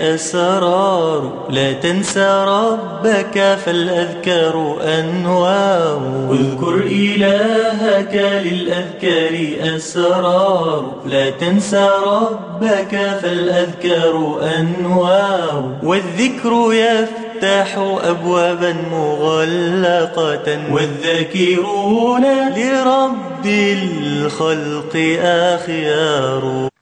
أسرار. لا تنسى ربك فالأذكار أنوار. اذكر إلهك للأذكار أسرار. لا تنسى ربك فالأذكار أنوار. والذكر يفتح أبوابا مغلقة. والذاكرون لرب الخلق أخيار.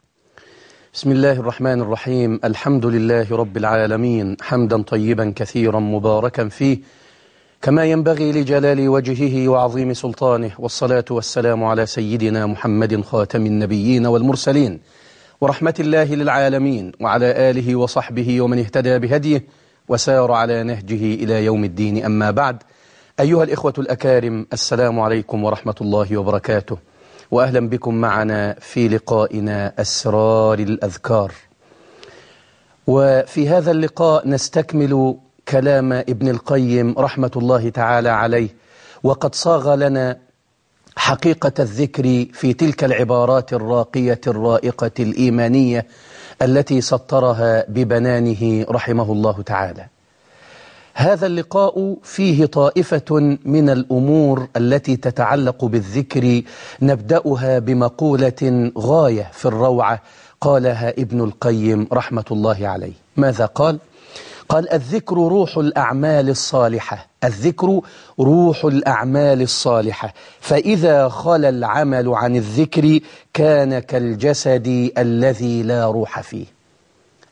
بسم الله الرحمن الرحيم. الحمد لله رب العالمين. حمدا طيبا كثيرا مباركا فيه. كما ينبغي لجلال وجهه وعظيم سلطانه. والصلاة والسلام على سيدنا محمد خاتم النبيين والمرسلين. ورحمة الله للعالمين. وعلى آله وصحبه ومن اهتدى بهديه. وسار على نهجه إلى يوم الدين. أما بعد. أيها الإخوة الأكارم السلام عليكم ورحمة الله وبركاته. وأهلا بكم معنا في لقائنا أسرار الأذكار. وفي هذا اللقاء نستكمل كلام ابن القيم رحمة الله تعالى عليه وقد صاغ لنا حقيقة الذكر في تلك العبارات الراقية الرائقة الإيمانية التي سطرها ببنانه رحمه الله تعالى. هذا اللقاء فيه طائفة من الأمور التي تتعلق بالذكر نبدأها بمقولة غاية في الروعة قالها ابن القيم رحمة الله عليه ماذا قال؟ قال الذكر روح الأعمال الصالحة الذكر روح الأعمال الصالحة فإذا خلى العمل عن الذكر كان كالجسد الذي لا روح فيه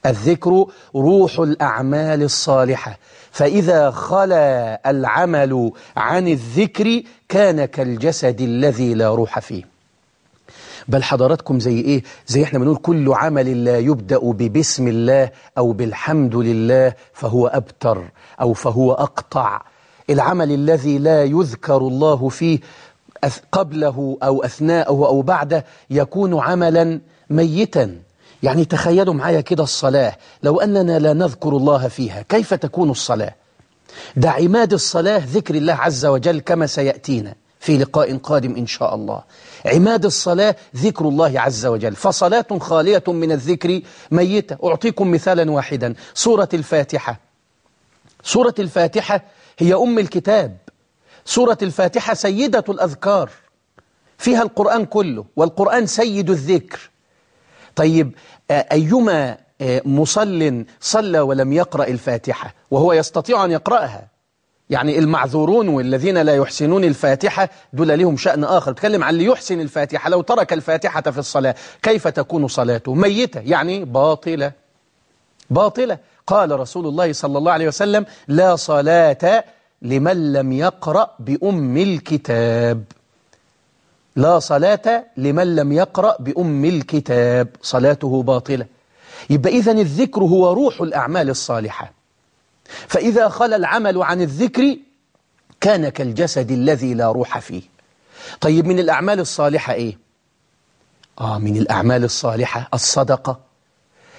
الذكر روح الأعمال الصالحة. فإذا خلا العمل عن الذكر كان كالجسد الذي لا روح فيه. بل حضراتكم زي إيه؟ زي إحنا بنقول كل عمل لا يبدأ ببسم الله أو بالحمد لله فهو أبتر أو فهو أقطع. العمل الذي لا يذكر الله فيه قبله أو أثناءه أو بعده يكون عملا ميتا. يعني تخيلوا معايا كده الصلاة لو أننا لا نذكر الله فيها كيف تكون الصلاة؟ ده عماد الصلاة ذكر الله عز وجل كما سيأتينا في لقاء قادم إن شاء الله. عماد الصلاة ذكر الله عز وجل. فصلاة خالية من الذكر ميتة. أعطيكم مثالا واحدا. سورة الفاتحة. سورة الفاتحة هي أم الكتاب. سورة الفاتحة سيدة الأذكار. فيها القرآن كله والقرآن سيد الذكر. طيب أيما مصل صلى ولم يقرأ الفاتحة وهو يستطيع أن يقرأها. يعني المعذورون والذين لا يحسنون الفاتحة دول لهم شأن آخر. تكلم عن اللي يحسن الفاتحة. لو ترك الفاتحة في الصلاة كيف تكون صلاته؟ ميتة يعني باطلة. باطلة. قال رسول الله صلى الله عليه وسلم لا صلاة لمن لم يقرأ بأم الكتاب. لا صلاة لمن لم يقرأ بأم الكتاب. صلاته باطلة. يبقى إذن الذكر هو روح الأعمال الصالحة. فإذا خلى العمل عن الذكر كان كالجسد الذي لا روح فيه. طيب من الأعمال الصالحة إيه؟ آه من الأعمال الصالحة الصدقة.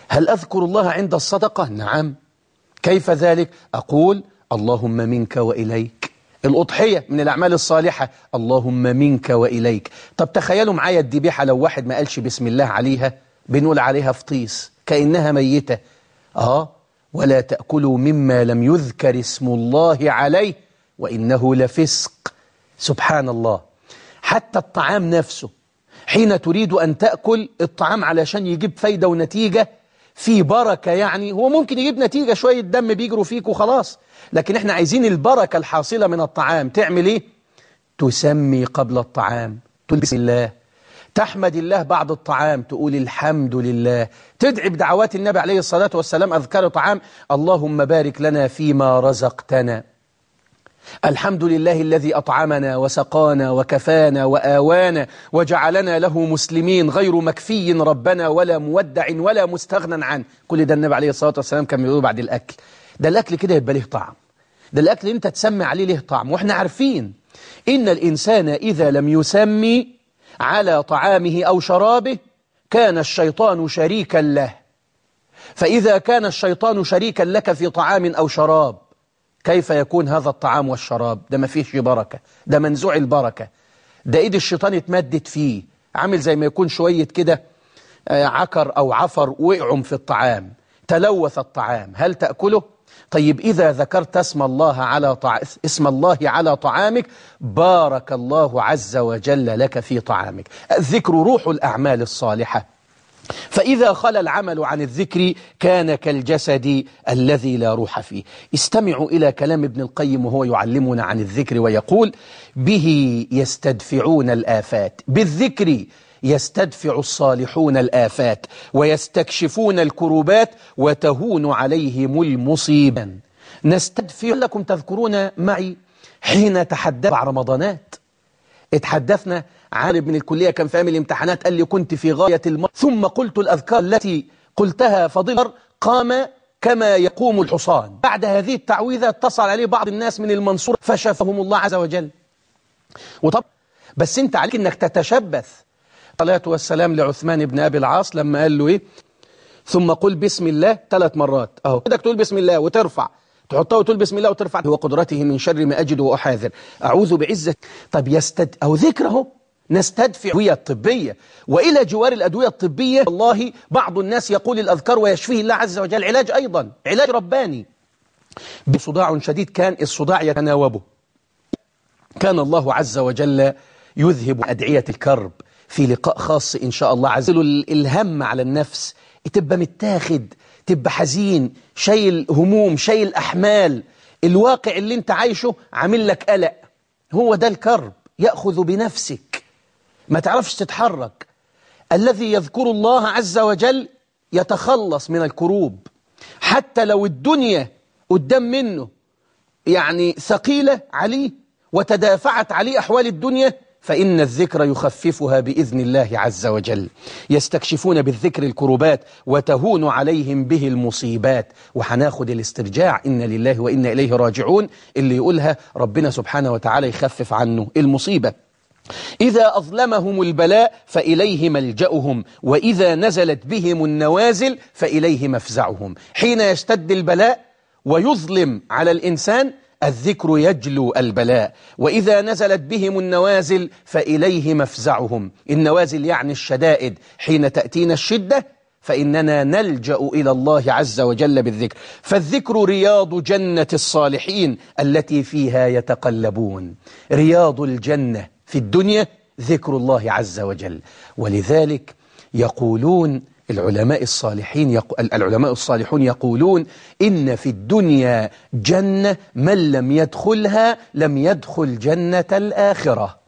هل أذكر الله عند الصدقة؟ نعم. كيف ذلك؟ أقول اللهم منك وإليك. الأضحية من الأعمال الصالحة. اللهم منك وإليك. طب تخيلوا معايا الذبيحة لو واحد ما قالش بسم الله عليها بنقول عليها فطيس كأنها ميتة. آه ولا تأكلوا مما لم يذكر اسم الله عليه وإنه لفسق. سبحان الله حتى الطعام نفسه حين تريد أن تأكل الطعام علشان يجيب فايدة ونتيجة في بركة يعني هو ممكن يجيب نتيجة شوية دم بيجروا فيك وخلاص. لكن إحنا عايزين البركة الحاصلة من الطعام. تعمل إيه؟ تسمي قبل الطعام. تقول بسم الله. تحمد الله بعد الطعام. تقول الحمد لله. تدعي بدعوات النبي عليه الصلاة والسلام. أذكار طعام. اللهم بارك لنا فيما رزقتنا. الحمد لله الذي أطعمنا وسقانا وكفانا وآوانا وجعلنا له مسلمين غير مكفي ربنا ولا مودع ولا مستغنى عنه. كل ده النبي عليه الصلاة والسلام كان يقول بعد الأكل. ده الأكل كده يبقى له طعم. ده الأكل أنت تسمي عليه له طعم. وإحنا عارفين إن الإنسان إذا لم يسمي على طعامه أو شرابه كان الشيطان شريكا له. فإذا كان الشيطان شريكا لك في طعام أو شراب كيف يكون هذا الطعام والشراب؟ ده ما فيهش بركة. ده منزوع البركة. ده إيد الشيطان اتمدت فيه. عامل زي ما يكون شوية كده عكر أو عفر وقعهم في الطعام. تلوث الطعام. هل تأكله؟ طيب إذا ذكرت اسم الله على طع... اسم الله على طعامك بارك الله عز وجل لك في طعامك. الذكر روح الأعمال الصالحة. فإذا خلى العمل عن الذكر كان كالجسد الذي لا روح فيه. استمعوا إلى كلام ابن القيم وهو يعلمنا عن الذكر ويقول به يستدفعون الآفات بالذكر يستدفع الصالحون الآفات ويستكشفون الكروبات وتهون عليهم المصيبة. نستدفع لكم تذكرون معي حين تحدث رمضانات. اتحدثنا عالم من الكلية كان في عامل الامتحانات قال لي كنت في غاية المر ثم قلت الأذكار التي قلتها فضل قام كما يقوم الحصان. بعد هذه التعويذة اتصل عليه بعض الناس من المنصورة فشفهم الله عز وجل. وطب بس انت عليك انك تتشبث. الصلاة والسلام لعثمان بن أبي العاص لما قال له إيه؟ ثم قل بسم الله ثلاث مرات. أهو. بدك تقول بسم الله وترفع. تحطها وتقول بسم الله وترفع وقدرته من شر ما أجد وأحاذر. أعوذ بعزة. طب يستد أو ذكره. نستدفع الأدوية الطبية. وإلى جوار الأدوية الطبية والله بعض الناس يقول الأذكار ويشفيه الله عز وجل. علاج أيضا. علاج رباني. بصداع شديد كان الصداع يتناوبه. كان الله عز وجل يذهب أدعية الكرب في لقاء خاص إن شاء الله عز وجل. الهم على النفس. تبقى متاخد. تبقى حزين شايل هموم شايل أحمال. الواقع اللي انت عايشه عامل لك قلق. هو ده الكرب يأخذ بنفسك. ما تعرفش تتحرك. الذي يذكر الله عز وجل يتخلص من الكروب. حتى لو الدنيا قدام منه يعني ثقيلة عليه وتدافعت عليه أحوال الدنيا فإن الذكر يخففها بإذن الله عز وجل. يستكشفون بالذكر الكروبات وتهون عليهم به المصيبات. وحناخد الاسترجاع. إن لله وإنا إليه راجعون. اللي يقولها ربنا سبحانه وتعالى يخفف عنه المصيبة. إذا أظلمهم البلاء فإليه ملجأهم. وإذا نزلت بهم النوازل فإليه مفزعهم. حين يشتد البلاء ويظلم على الإنسان الذكر يجلو البلاء وإذا نزلت بهم النوازل فإليه مفزعهم. النوازل يعني الشدائد. حين تأتينا الشدة فإننا نلجأ إلى الله عز وجل بالذكر. فالذكر رياض جنة الصالحين التي فيها يتقلبون. رياض الجنة في الدنيا ذكر الله عز وجل. ولذلك يقولون العلماء الصالحين يق... العلماء الصالحون يقولون إن في الدنيا جنة من لم يدخلها لم يدخل جنة الآخرة.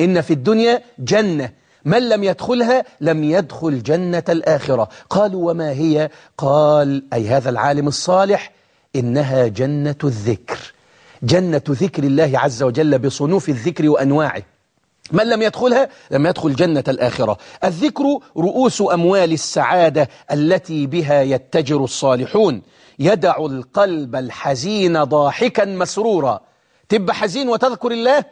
إن في الدنيا جنة من لم يدخلها لم يدخل جنة الآخرة. قالوا وما هي؟ قال أي هذا العالم الصالح إنها جنة الذكر. جنة ذكر الله عز وجل بصنوف الذكر وأنواعه. من لم يدخلها؟ لم يدخل جنة الآخرة. الذكر رؤوس أموال السعادة التي بها يتجر الصالحون. يدع القلب الحزين ضاحكا مسرورا. تبقى حزين وتذكر الله؟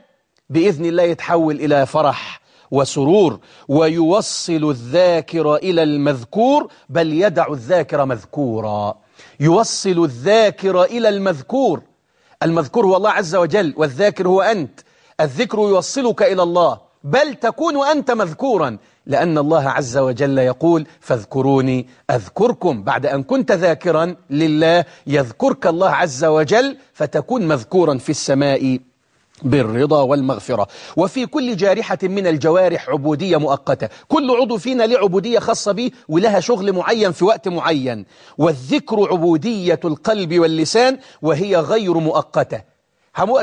بإذن الله يتحول إلى فرح وسرور. ويوصل الذاكر إلى المذكور بل يدع الذاكر مذكورا. يوصل الذاكر إلى المذكور. المذكور هو الله عز وجل والذاكر هو أنت. الذكر يوصلك إلى الله بل تكون أنت مذكورا. لأن الله عز وجل يقول فاذكروني أذكركم بعد أن كنت ذاكرا لله يذكرك الله عز وجل فتكون مذكورا في السماء بالرضا والمغفرة. وفي كل جارحة من الجوارح عبودية مؤقتة. كل عضو فينا له عبودية خاصة به ولها شغل معين في وقت معين. والذكر عبودية القلب واللسان وهي غير مؤقتة.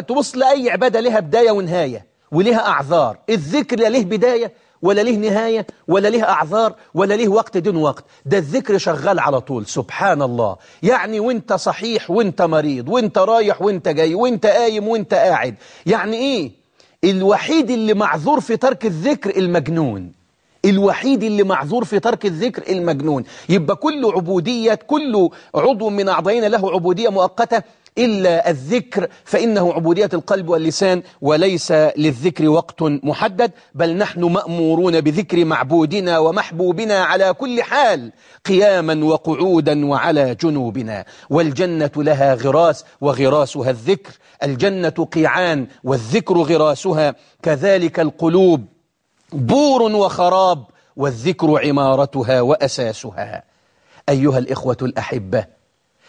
تبص لأي عبادة لها بداية ونهاية ولها أعذار. الذكر لا له بداية ولا له نهاية ولا له أعذار ولا له وقت دون وقت. ده الذكر شغال على طول. سبحان الله. يعني وانت صحيح وانت مريض وانت رايح وانت جاي وانت قايم وانت قاعد. يعني إيه؟ الوحيد اللي معذور في ترك الذكر المجنون. الوحيد اللي معذور في ترك الذكر المجنون. يبقى كل عبودية كل عضو من أعضائنا له عبودية مؤقتة إلا الذكر فإنه عبودية القلب واللسان وليس للذكر وقت محدد بل نحن مأمورون بذكر معبودنا ومحبوبنا على كل حال قياما وقعودا وعلى جنوبنا. والجنة لها غراس وغراسها الذكر. الجنة قيعان والذكر غراسها. كذلك القلوب. بور وخراب والذكر عمارتها وأساسها. أيها الإخوة الأحبة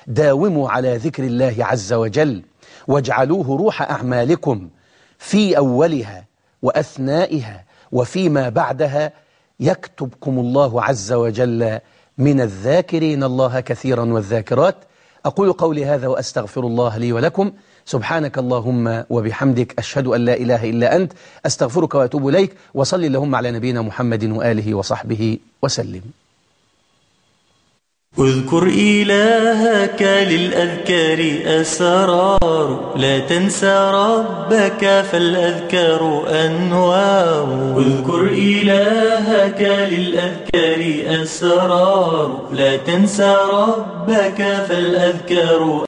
داوموا على ذكر الله عز وجل واجعلوه روح أعمالكم في أولها وأثنائها وفيما بعدها يكتبكم الله عز وجل من الذاكرين الله كثيرا والذاكرات. أقول قولي هذا وأستغفر الله لي ولكم. سبحانك اللهم وبحمدك أشهد أن لا إله إلا أنت أستغفرك وأتوب إليك وصل اللهم على نبينا محمد وآله وصحبه وسلم. اذكر إلهك للأذكار أسرار. لا تنسى ربك فالأذكار أنوار. اذكر إلهك للأذكار أسرار. لا تنسى ربك فالأذكار